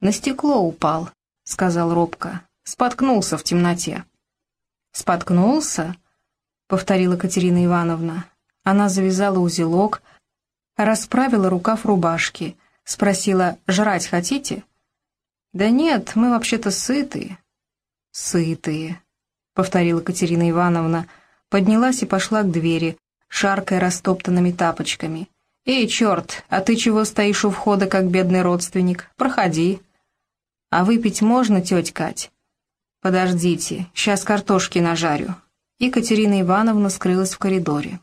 «На стекло упал», — сказал робко. «Споткнулся в темноте». «Споткнулся?» — повторила Катерина Ивановна. Она завязала узелок, расправила рукав рубашки, спросила «Жрать хотите?» «Да нет, мы вообще-то сытые». «Сытые», — повторила Катерина Ивановна, поднялась и пошла к двери, шаркая растоптанными тапочками. «Эй, черт, а ты чего стоишь у входа, как бедный родственник? Проходи». «А выпить можно, тетя Кать?» «Подождите, сейчас картошки нажарю». Екатерина Ивановна скрылась в коридоре.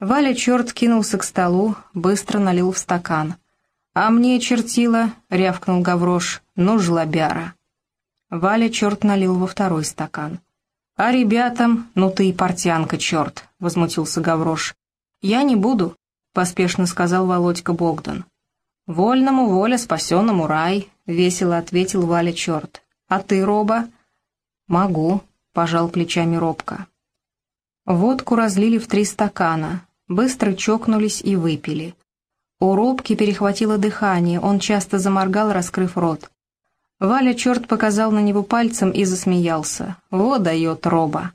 Валя черт кинулся к столу, быстро налил в стакан. «А мне чертила», — рявкнул Гаврош, — «ну, жлобяра». Валя черт налил во второй стакан. «А ребятам, ну ты и портянка, черт», — возмутился Гаврош. «Я не буду», — поспешно сказал Володька Богдан. «Вольному воля, спасенному рай», — весело ответил Валя черт. «А ты, Роба?» «Могу», — пожал плечами Робка. Водку разлили в три стакана, быстро чокнулись и выпили. У Робки перехватило дыхание, он часто заморгал, раскрыв рот. Валя черт показал на него пальцем и засмеялся. «Вот дает Роба!»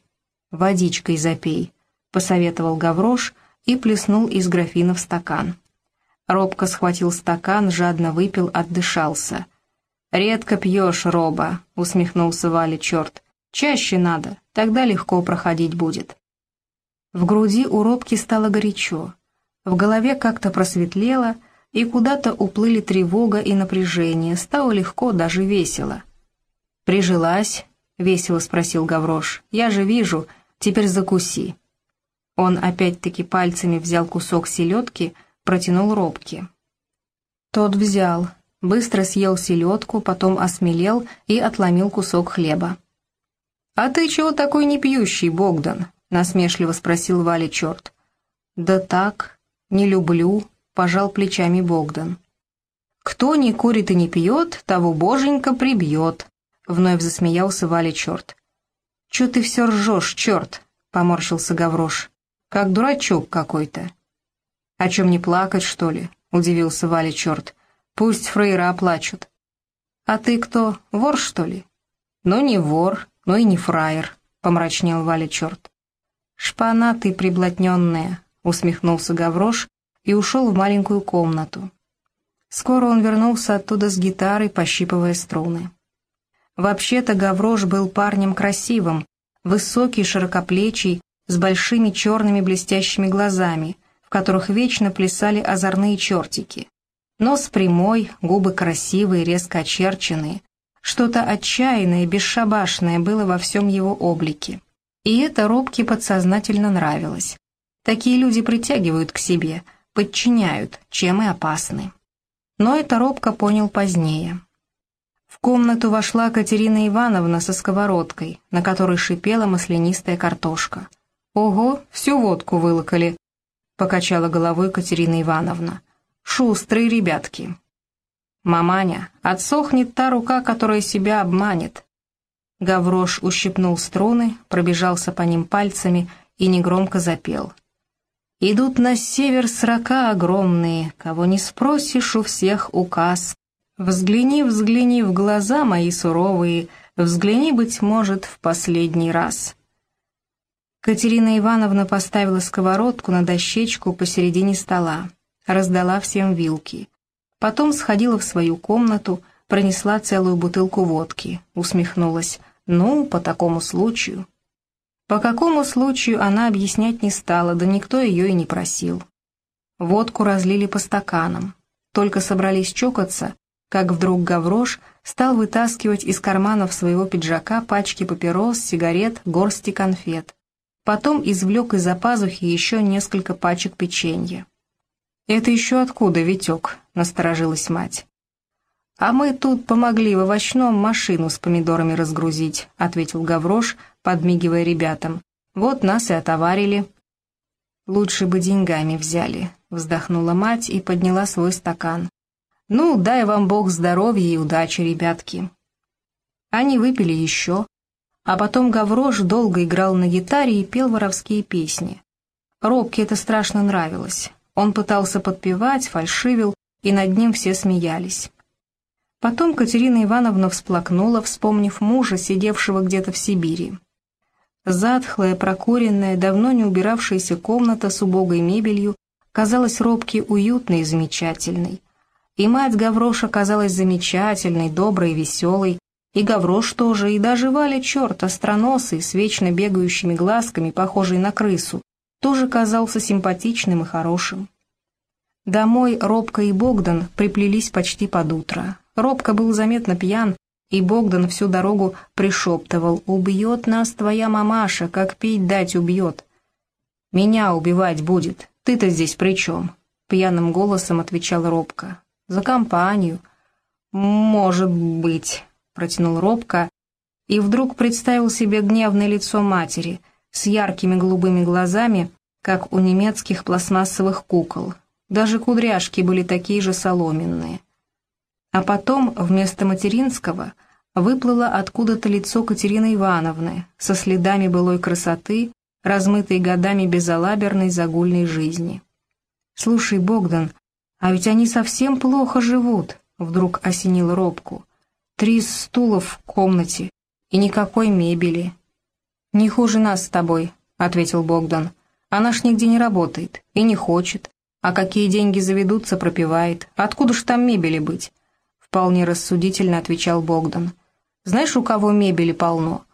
«Водичкой запей», — посоветовал Гаврош, — и плеснул из графина в стакан. Робко схватил стакан, жадно выпил, отдышался. «Редко пьешь, Роба», — усмехнулся Валя черт. «Чаще надо, тогда легко проходить будет». В груди у Робки стало горячо, в голове как-то просветлело, и куда-то уплыли тревога и напряжение, стало легко, даже весело. «Прижилась?» — весело спросил Гаврош. «Я же вижу, теперь закуси». Он опять-таки пальцами взял кусок селедки, протянул робки. Тот взял, быстро съел селедку, потом осмелел и отломил кусок хлеба. «А ты чего такой непьющий, Богдан?» — насмешливо спросил Валя черт. «Да так, не люблю», — пожал плечами Богдан. «Кто не курит и не пьет, того боженька прибьет», — вновь засмеялся Валя черт. «Че ты все ржешь, черт?» — поморщился Гаврош как дурачок какой-то. «О чем не плакать, что ли?» — удивился Валя черт. «Пусть фрейра оплачут». «А ты кто, вор, что ли?» «Ну, не вор, но и не фраер», — помрачнел Валя черт. «Шпана ты приблотненная», — усмехнулся Гаврош и ушел в маленькую комнату. Скоро он вернулся оттуда с гитарой, пощипывая струны. Вообще-то Гаврош был парнем красивым, высокий, широкоплечий, с большими черными блестящими глазами, в которых вечно плясали озорные чертики. Нос прямой, губы красивые, резко очерченные. Что-то отчаянное, бесшабашное было во всем его облике. И это Робке подсознательно нравилось. Такие люди притягивают к себе, подчиняют, чем и опасны. Но это Робка понял позднее. В комнату вошла Катерина Ивановна со сковородкой, на которой шипела маслянистая картошка. «Ого, всю водку вылокали», — покачала головой Катерина Ивановна. «Шустрые ребятки». «Маманя, отсохнет та рука, которая себя обманет». Гаврош ущипнул струны, пробежался по ним пальцами и негромко запел. «Идут на север срока огромные, кого не спросишь, у всех указ. Взгляни, взгляни в глаза мои суровые, взгляни, быть может, в последний раз». Катерина Ивановна поставила сковородку на дощечку посередине стола, раздала всем вилки. Потом сходила в свою комнату, пронесла целую бутылку водки, усмехнулась. «Ну, по такому случаю». По какому случаю она объяснять не стала, да никто ее и не просил. Водку разлили по стаканам. Только собрались чокаться, как вдруг Гаврош стал вытаскивать из карманов своего пиджака пачки папирос, сигарет, горсти конфет. Потом извлек из-за пазухи еще несколько пачек печенья. «Это еще откуда, Витек?» — насторожилась мать. «А мы тут помогли в овощном машину с помидорами разгрузить», — ответил Гаврош, подмигивая ребятам. «Вот нас и отоварили». «Лучше бы деньгами взяли», — вздохнула мать и подняла свой стакан. «Ну, дай вам Бог здоровья и удачи, ребятки». Они выпили еще, а потом Гаврош долго играл на гитаре и пел воровские песни. Робке это страшно нравилось. Он пытался подпевать, фальшивил, и над ним все смеялись. Потом Катерина Ивановна всплакнула, вспомнив мужа, сидевшего где-то в Сибири. Затхлая, прокуренная, давно не убиравшаяся комната с убогой мебелью казалась робки уютной и замечательной. И мать Гавроша казалась замечательной, доброй веселой, и Гаврош тоже, и даже Валя черт, остроносый, с вечно бегающими глазками, похожий на крысу, тоже казался симпатичным и хорошим. Домой Робка и Богдан приплелись почти под утро. Робка был заметно пьян, и Богдан всю дорогу пришептывал «Убьет нас твоя мамаша, как пить дать убьет». «Меня убивать будет, ты-то здесь при чем?» Пьяным голосом отвечал Робка. «За компанию». «Может быть», — протянул Робка, и вдруг представил себе гневное лицо матери с яркими голубыми глазами, как у немецких пластмассовых кукол. Даже кудряшки были такие же соломенные. А потом вместо материнского выплыло откуда-то лицо Катерины Ивановны со следами былой красоты, размытой годами безалаберной загульной жизни. «Слушай, Богдан, а ведь они совсем плохо живут», — вдруг осенил робку. «Три стула в комнате и никакой мебели». «Не хуже нас с тобой», — ответил Богдан. «Она ж нигде не работает и не хочет, а какие деньги заведутся, пропивает. Откуда ж там мебели быть?» вполне рассудительно отвечал Богдан. «Знаешь, у кого мебели полно?»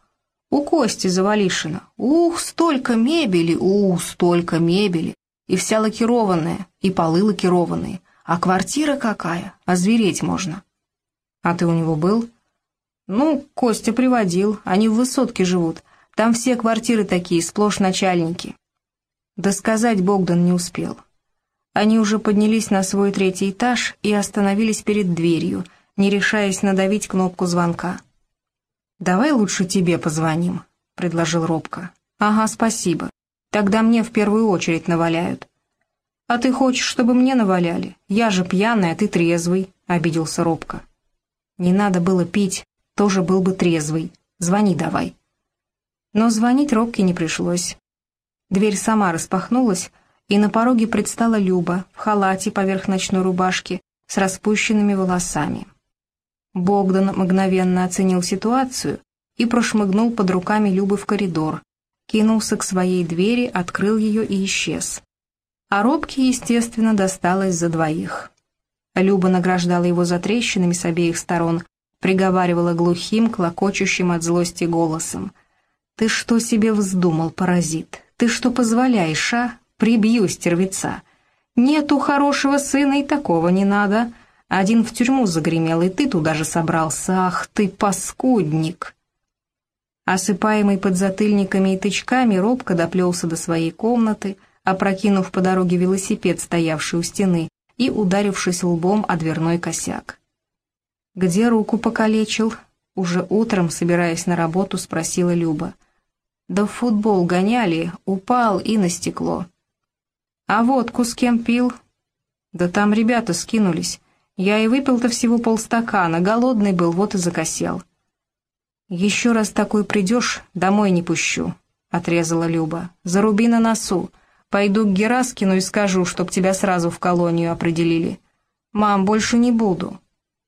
«У Кости Завалишина. Ух, столько мебели, ух, столько мебели. И вся лакированная, и полы лакированные. А квартира какая, озвереть можно». «А ты у него был?» «Ну, Костя приводил, они в высотке живут. Там все квартиры такие, сплошь начальники». Да сказать Богдан не успел. Они уже поднялись на свой третий этаж и остановились перед дверью, не решаясь надавить кнопку звонка. «Давай лучше тебе позвоним», — предложил Робко. «Ага, спасибо. Тогда мне в первую очередь наваляют». «А ты хочешь, чтобы мне наваляли? Я же пьяный, а ты трезвый», — обиделся Робко. «Не надо было пить, тоже был бы трезвый. Звони давай». Но звонить Робке не пришлось. Дверь сама распахнулась, и на пороге предстала Люба в халате поверх ночной рубашки с распущенными волосами. Богдан мгновенно оценил ситуацию и прошмыгнул под руками Любы в коридор, кинулся к своей двери, открыл ее и исчез. А Робке, естественно, досталось за двоих. Люба награждала его за трещинами с обеих сторон, приговаривала глухим, клокочущим от злости голосом. «Ты что себе вздумал, паразит? Ты что позволяешь, а? Прибью стервеца. Нету хорошего сына и такого не надо. Один в тюрьму загремел, и ты туда же собрался. Ах ты, паскудник!» Осыпаемый подзатыльниками и тычками, робко доплелся до своей комнаты, опрокинув по дороге велосипед, стоявший у стены, и ударившись лбом о дверной косяк. «Где руку покалечил?» Уже утром, собираясь на работу, спросила Люба. «Да в футбол гоняли, упал и на стекло». «А водку с кем пил?» «Да там ребята скинулись. Я и выпил-то всего полстакана, голодный был, вот и закосел». «Еще раз такой придешь, домой не пущу», — отрезала Люба. «Заруби на носу. Пойду к Гераскину и скажу, чтоб тебя сразу в колонию определили. Мам, больше не буду».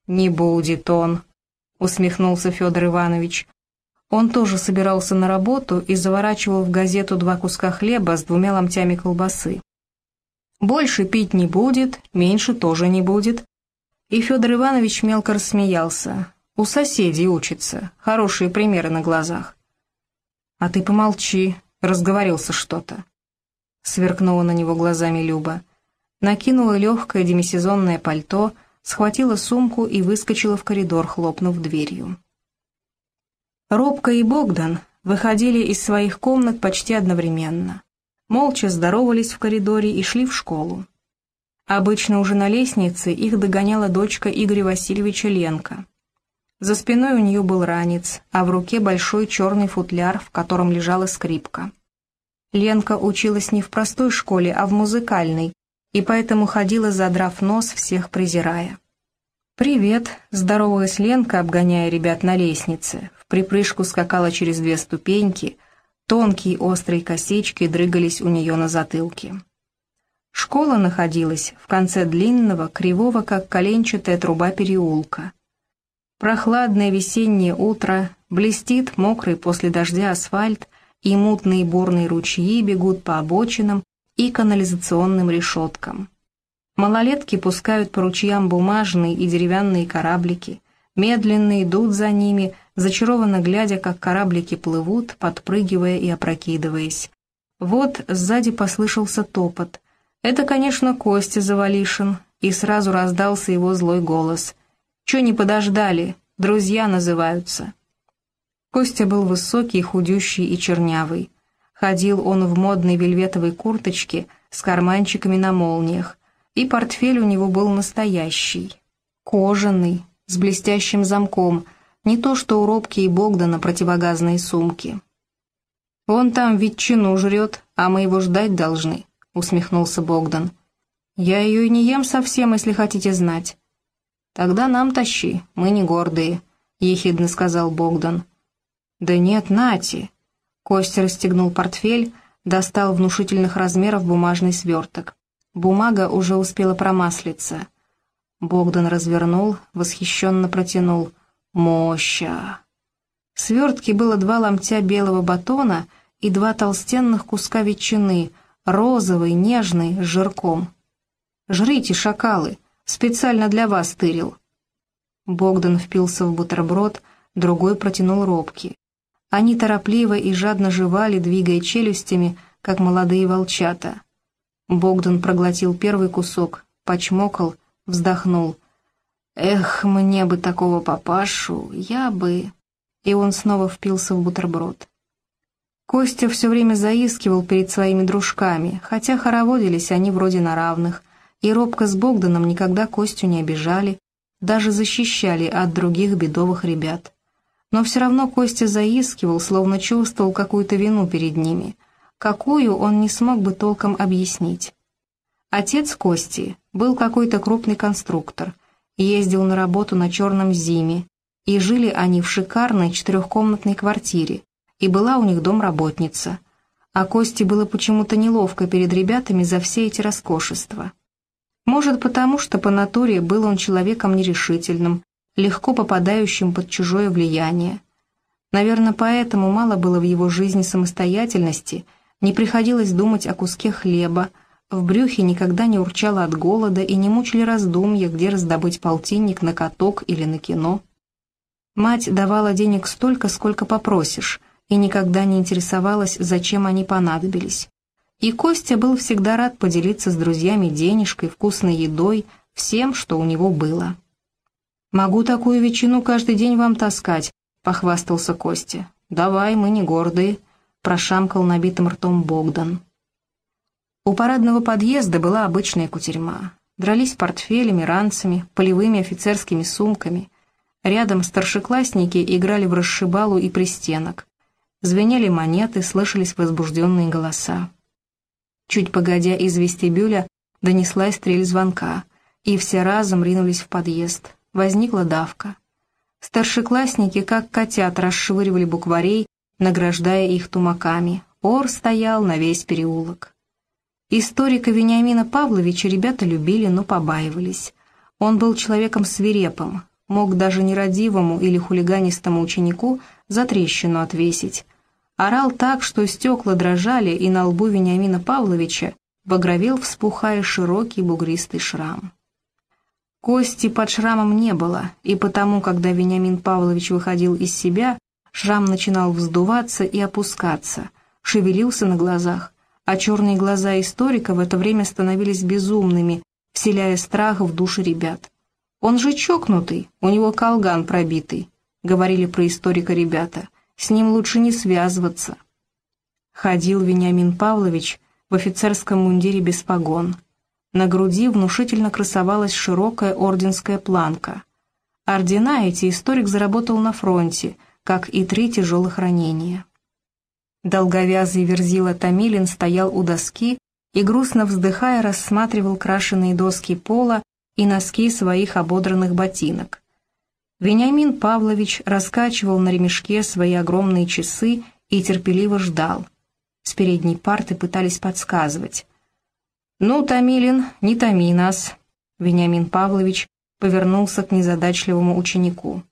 «Не будет он», — усмехнулся Федор Иванович. Он тоже собирался на работу и заворачивал в газету два куска хлеба с двумя ломтями колбасы. Больше пить не будет, меньше тоже не будет. И Федор Иванович мелко рассмеялся. У соседей учится, хорошие примеры на глазах. «А ты помолчи, разговорился что-то». Сверкнула на него глазами Люба. Накинула легкое демисезонное пальто, схватила сумку и выскочила в коридор, хлопнув дверью. Робка и Богдан выходили из своих комнат почти одновременно молча здоровались в коридоре и шли в школу. Обычно уже на лестнице их догоняла дочка Игоря Васильевича Ленка. За спиной у нее был ранец, а в руке большой черный футляр, в котором лежала скрипка. Ленка училась не в простой школе, а в музыкальной, и поэтому ходила, задрав нос, всех презирая. «Привет», — здоровалась Ленка, обгоняя ребят на лестнице. В припрыжку скакала через две ступеньки, Тонкие острые косички дрыгались у нее на затылке. Школа находилась в конце длинного, кривого, как коленчатая труба переулка. Прохладное весеннее утро, блестит мокрый после дождя асфальт, и мутные бурные ручьи бегут по обочинам и канализационным решеткам. Малолетки пускают по ручьям бумажные и деревянные кораблики, медленно идут за ними, зачарованно глядя, как кораблики плывут, подпрыгивая и опрокидываясь. Вот сзади послышался топот. Это, конечно, Костя Завалишин, и сразу раздался его злой голос. «Чё не подождали? Друзья называются». Костя был высокий, худющий и чернявый. Ходил он в модной вельветовой курточке с карманчиками на молниях, и портфель у него был настоящий, кожаный, с блестящим замком, не то что у Робки и Богдана противогазные сумки. «Он там ветчину жрет, а мы его ждать должны», — усмехнулся Богдан. «Я ее и не ем совсем, если хотите знать». «Тогда нам тащи, мы не гордые», — ехидно сказал Богдан. «Да нет, Нати!» Костя расстегнул портфель, достал внушительных размеров бумажный сверток. Бумага уже успела промаслиться. Богдан развернул, восхищенно протянул. «Моща!» В свертке было два ломтя белого батона и два толстенных куска ветчины, розовый, нежный, с жирком. «Жрите, шакалы! Специально для вас тырил!» Богдан впился в бутерброд, другой протянул робки. Они торопливо и жадно жевали, двигая челюстями, как молодые волчата. Богдан проглотил первый кусок, почмокал, вздохнул. «Эх, мне бы такого папашу, я бы...» И он снова впился в бутерброд. Костя все время заискивал перед своими дружками, хотя хороводились они вроде на равных, и Робко с Богданом никогда Костю не обижали, даже защищали от других бедовых ребят. Но все равно Костя заискивал, словно чувствовал какую-то вину перед ними, какую он не смог бы толком объяснить. Отец Кости был какой-то крупный конструктор, ездил на работу на черном зиме, и жили они в шикарной четырехкомнатной квартире, и была у них домработница. А Косте было почему-то неловко перед ребятами за все эти роскошества. Может, потому что по натуре был он человеком нерешительным, легко попадающим под чужое влияние. Наверное, поэтому мало было в его жизни самостоятельности, не приходилось думать о куске хлеба, в брюхе никогда не урчало от голода и не мучили раздумья, где раздобыть полтинник на каток или на кино. Мать давала денег столько, сколько попросишь, и никогда не интересовалась, зачем они понадобились. И Костя был всегда рад поделиться с друзьями денежкой, вкусной едой, всем, что у него было. «Могу такую ветчину каждый день вам таскать», — похвастался Костя. «Давай, мы не гордые», — прошамкал набитым ртом Богдан. У парадного подъезда была обычная кутерьма. Дрались портфелями, ранцами, полевыми офицерскими сумками. Рядом старшеклассники играли в расшибалу и пристенок. Звенели монеты, слышались возбужденные голоса. Чуть погодя из вестибюля донеслась стрель звонка, и все разом ринулись в подъезд возникла давка. Старшеклассники, как котят, расшвыривали букварей, награждая их тумаками. Ор стоял на весь переулок. Историка Вениамина Павловича ребята любили, но побаивались. Он был человеком свирепым, мог даже нерадивому или хулиганистому ученику за трещину отвесить. Орал так, что стекла дрожали, и на лбу Вениамина Павловича багровел, вспухая широкий бугристый шрам. Кости под шрамом не было, и потому, когда Вениамин Павлович выходил из себя, шрам начинал вздуваться и опускаться, шевелился на глазах, а черные глаза историка в это время становились безумными, вселяя страх в души ребят. «Он же чокнутый, у него колган пробитый», — говорили про историка ребята, — «с ним лучше не связываться». Ходил Вениамин Павлович в офицерском мундире без погон, на груди внушительно красовалась широкая орденская планка. Ордена эти историк заработал на фронте, как и три тяжелых ранения. Долговязый верзила Томилин стоял у доски и, грустно вздыхая, рассматривал крашеные доски пола и носки своих ободранных ботинок. Вениамин Павлович раскачивал на ремешке свои огромные часы и терпеливо ждал. С передней парты пытались подсказывать. «Ну, Томилин, не томи нас», — Вениамин Павлович повернулся к незадачливому ученику.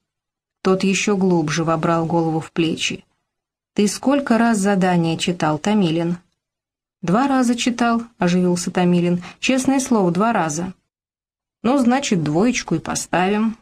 Тот еще глубже вобрал голову в плечи. «Ты сколько раз задание читал, Томилин?» «Два раза читал», — оживился Томилин. «Честное слово, два раза». «Ну, значит, двоечку и поставим.